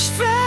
pushed through